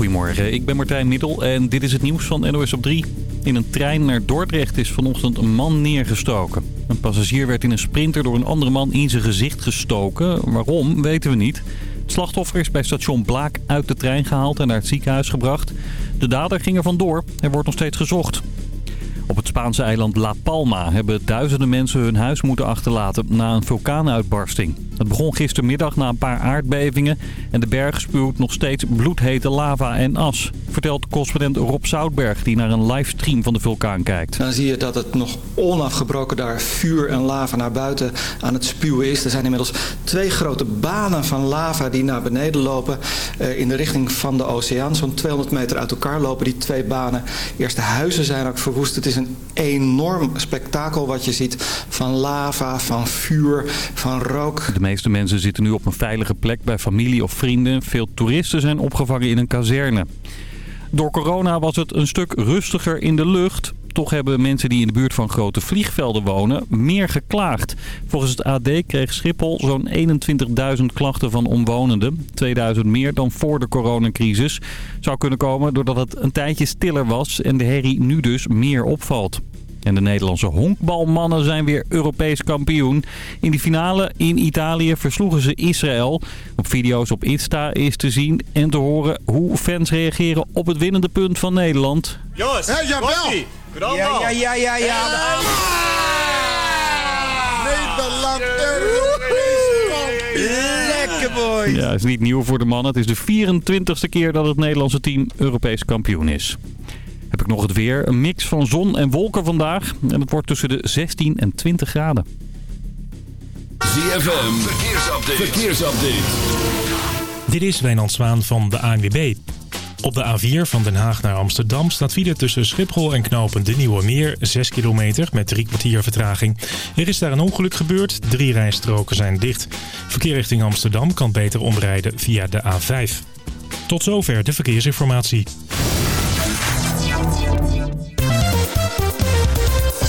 Goedemorgen, ik ben Martijn Middel en dit is het nieuws van NOS op 3. In een trein naar Dordrecht is vanochtend een man neergestoken. Een passagier werd in een sprinter door een andere man in zijn gezicht gestoken. Waarom, weten we niet. Het slachtoffer is bij station Blaak uit de trein gehaald en naar het ziekenhuis gebracht. De dader ging er vandoor. Er wordt nog steeds gezocht. Spaanse eiland La Palma hebben duizenden mensen hun huis moeten achterlaten na een vulkaanuitbarsting. Het begon gistermiddag na een paar aardbevingen en de berg spuwt nog steeds bloedhete lava en as. Vertelt correspondent Rob Zoutberg die naar een livestream van de vulkaan kijkt. Dan zie je dat het nog onafgebroken daar vuur en lava naar buiten aan het spuwen is. Er zijn inmiddels twee grote banen van lava die naar beneden lopen eh, in de richting van de oceaan. Zo'n 200 meter uit elkaar lopen die twee banen. Eerste huizen zijn ook verwoest. Het is een enorm spektakel wat je ziet van lava, van vuur, van rook. De meeste mensen zitten nu op een veilige plek bij familie of vrienden. Veel toeristen zijn opgevangen in een kazerne. Door corona was het een stuk rustiger in de lucht. Toch hebben mensen die in de buurt van grote vliegvelden wonen meer geklaagd. Volgens het AD kreeg Schiphol zo'n 21.000 klachten van omwonenden. 2000 meer dan voor de coronacrisis. Zou kunnen komen doordat het een tijdje stiller was en de herrie nu dus meer opvalt. En de Nederlandse honkbalmannen zijn weer Europees kampioen. In de finale in Italië versloegen ze Israël. Op video's op Insta is te zien en te horen hoe fans reageren op het winnende punt van Nederland. Jongens, Hé, jawel! Ja, ja, ja, ja, ja. Nederland Europees kampioen. Lekker boy. Ja, is niet nieuw voor de mannen. Het is de 24ste keer dat het Nederlandse team Europees kampioen is. Heb ik nog het weer. Een mix van zon en wolken vandaag. En het wordt tussen de 16 en 20 graden. ZFM, verkeersupdate. verkeersupdate. Dit is Wijnand Zwaan van de ANWB. Op de A4 van Den Haag naar Amsterdam staat file tussen Schiphol en Knopen de Nieuwe Meer 6 kilometer met drie kwartier vertraging. Er is daar een ongeluk gebeurd, drie rijstroken zijn dicht. Verkeer richting Amsterdam kan beter omrijden via de A5. Tot zover de verkeersinformatie.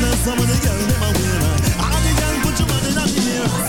now somebody girl them put your money my sweet,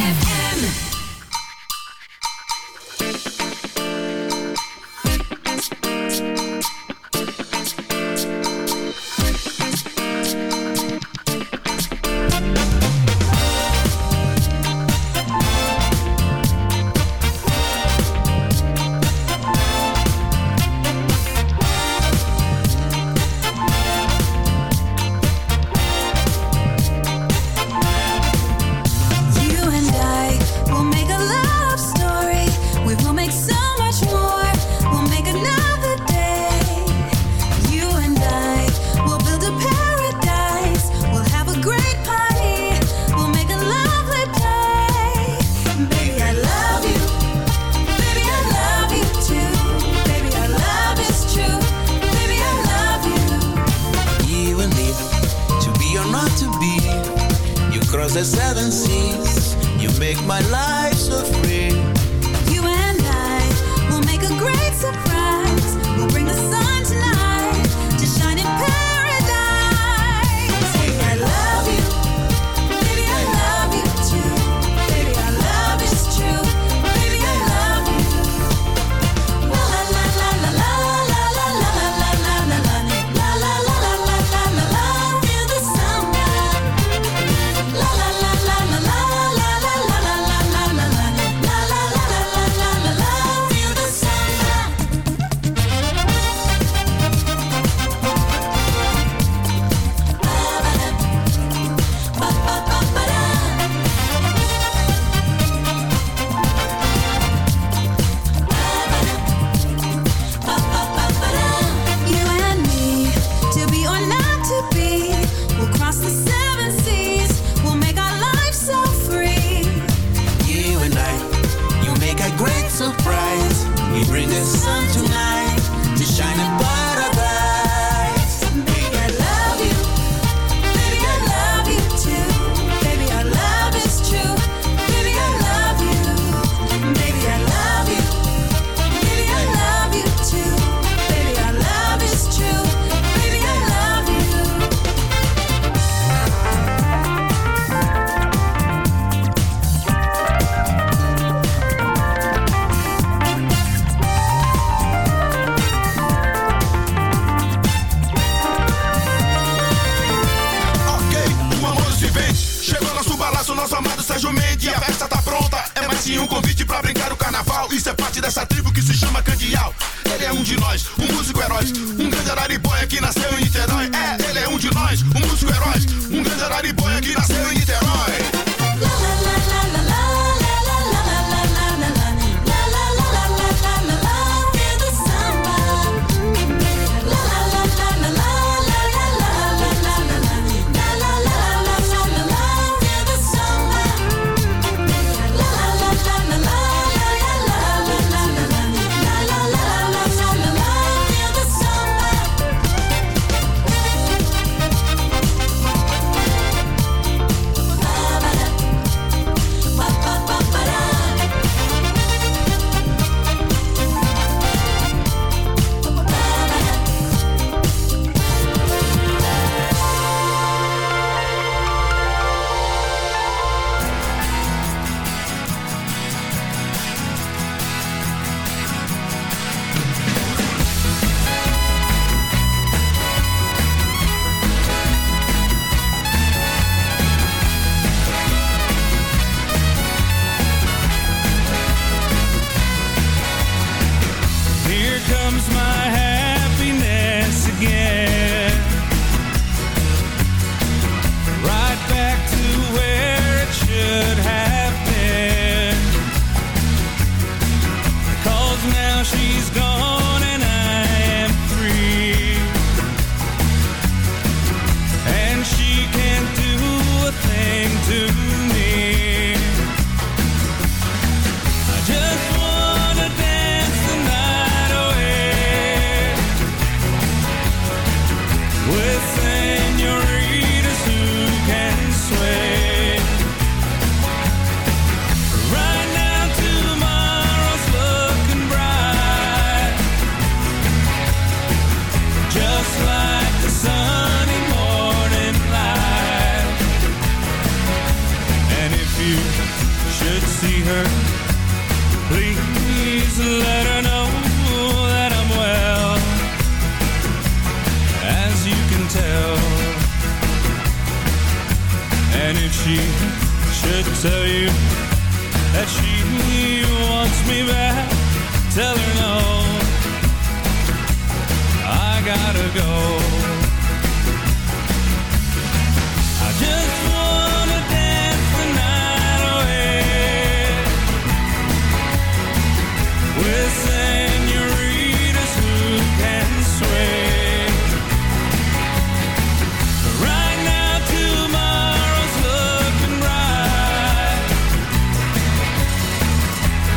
sun tonight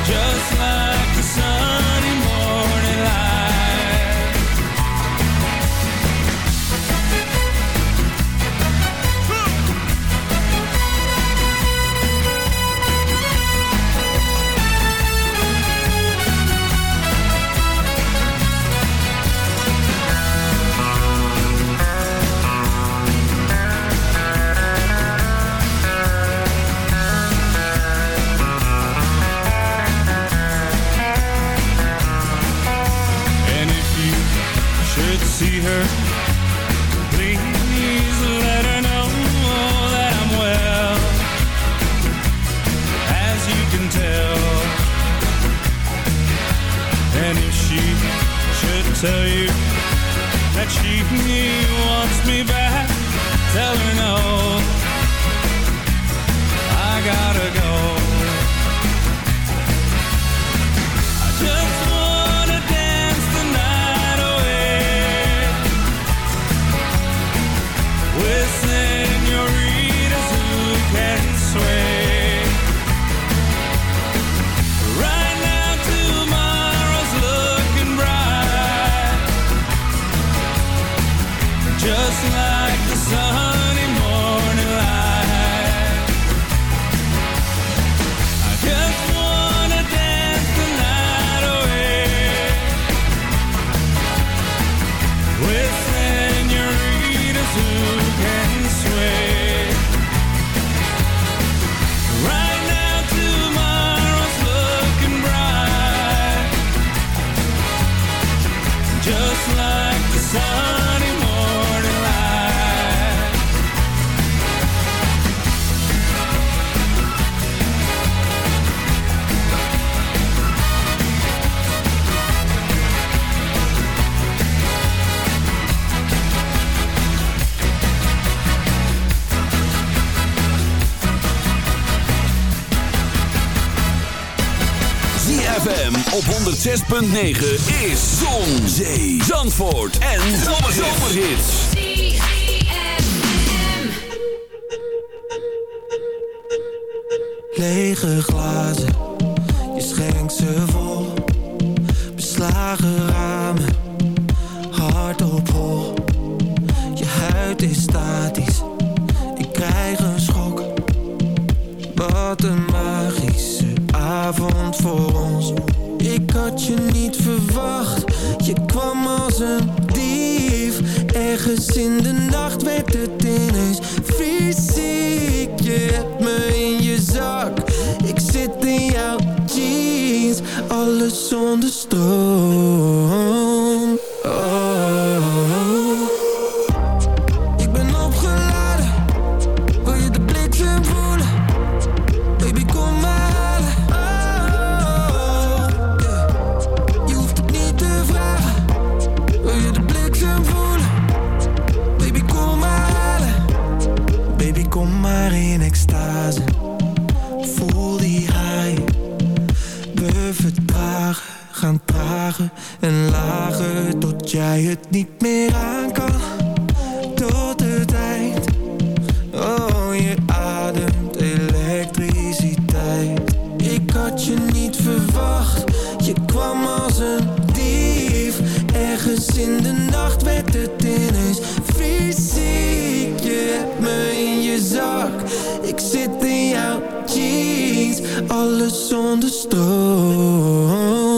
just like the sun. 6.9 is Zon, Zee, Zandvoort en Zomerhits. Lege glazen alles zonder stroom.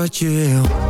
Wat je wil.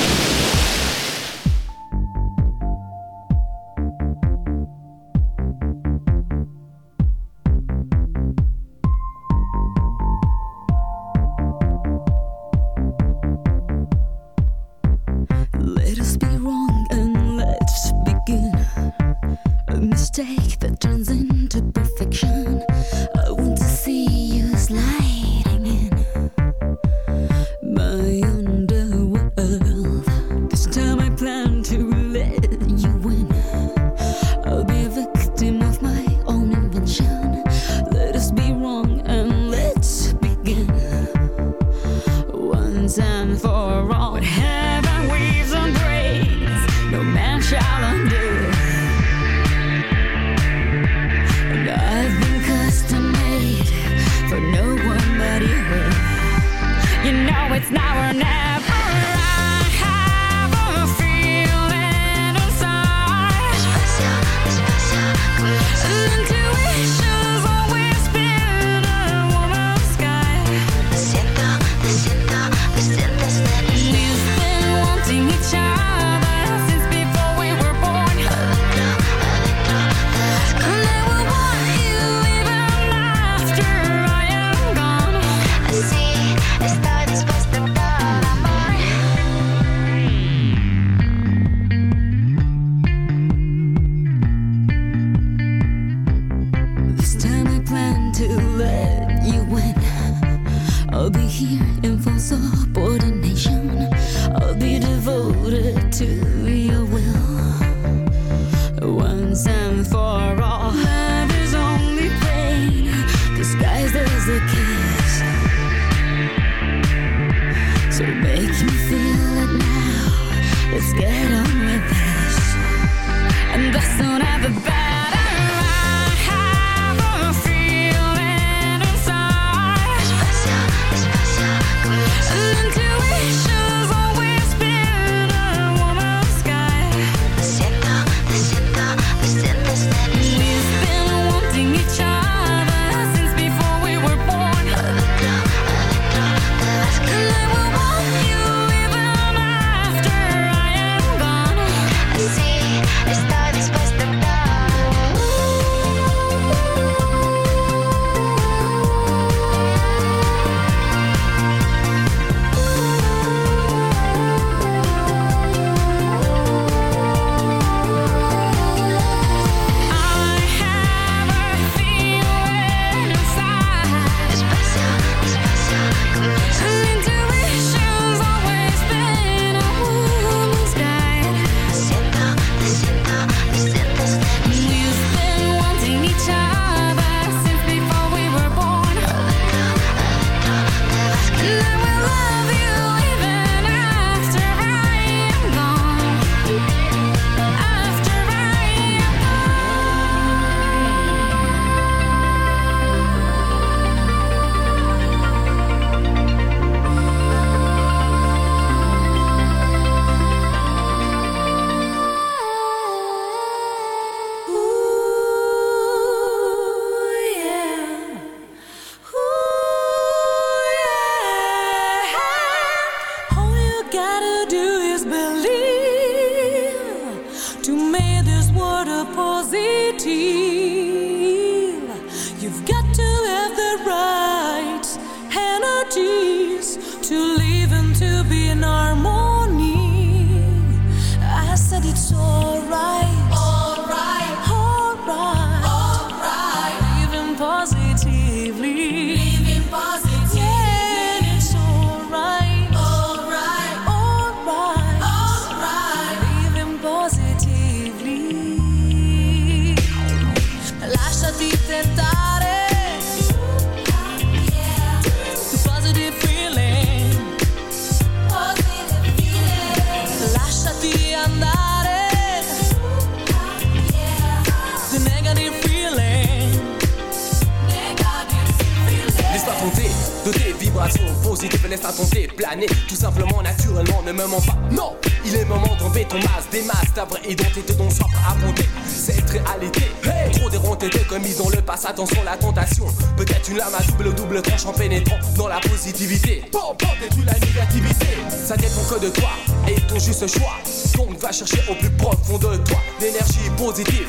double tranche en pénétrant dans la positivité. Pour détruire la négativité, ça dépend que de toi et ton juste choix. Donc va chercher au plus profond de toi l'énergie positive.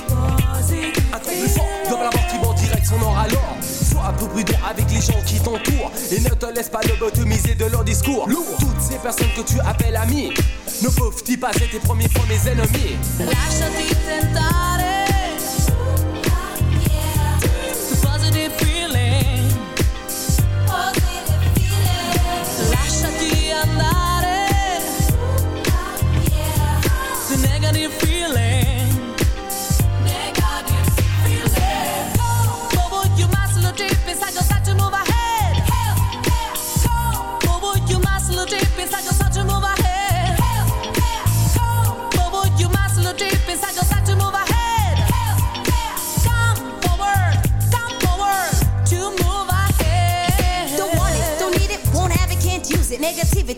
Un ton plus fort dans la mort qui direct son or alors. Sois un peu prudent avec les gens qui t'entourent et ne te laisse pas lobotomiser de leur discours. Lourd. Toutes ces personnes que tu appelles amis ne peuvent-ils pas être tes premiers premiers ennemis? Lâche-toi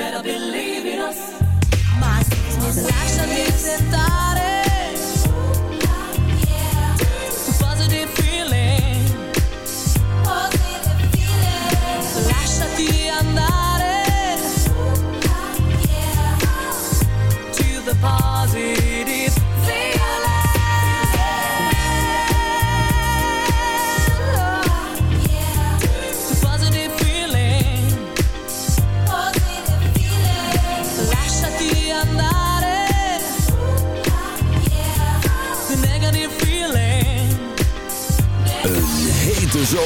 better believe in us. My sickness, I.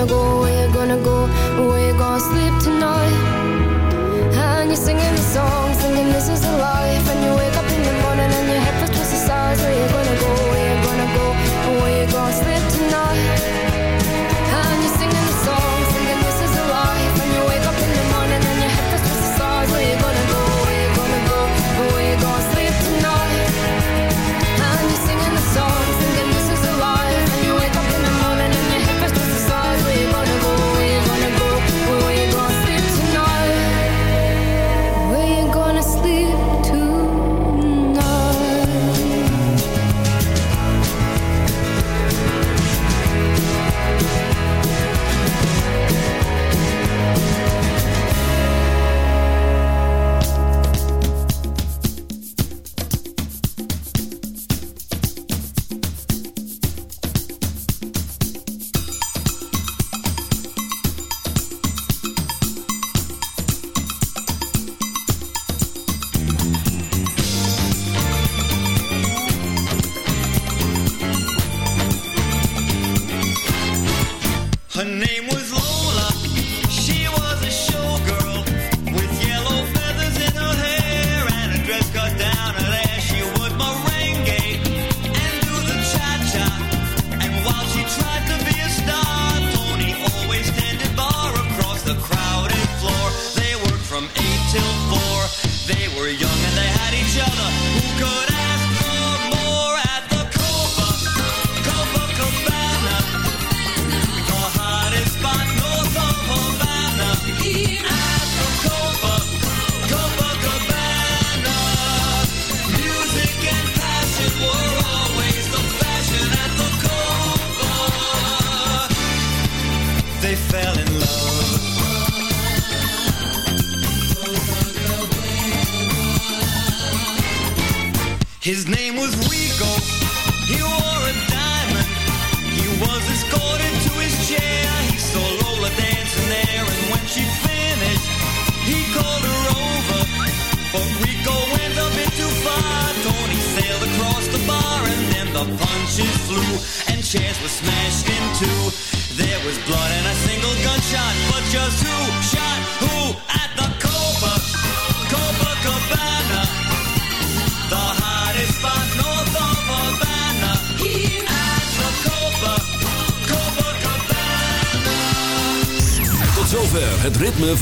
gonna go, we're gonna go.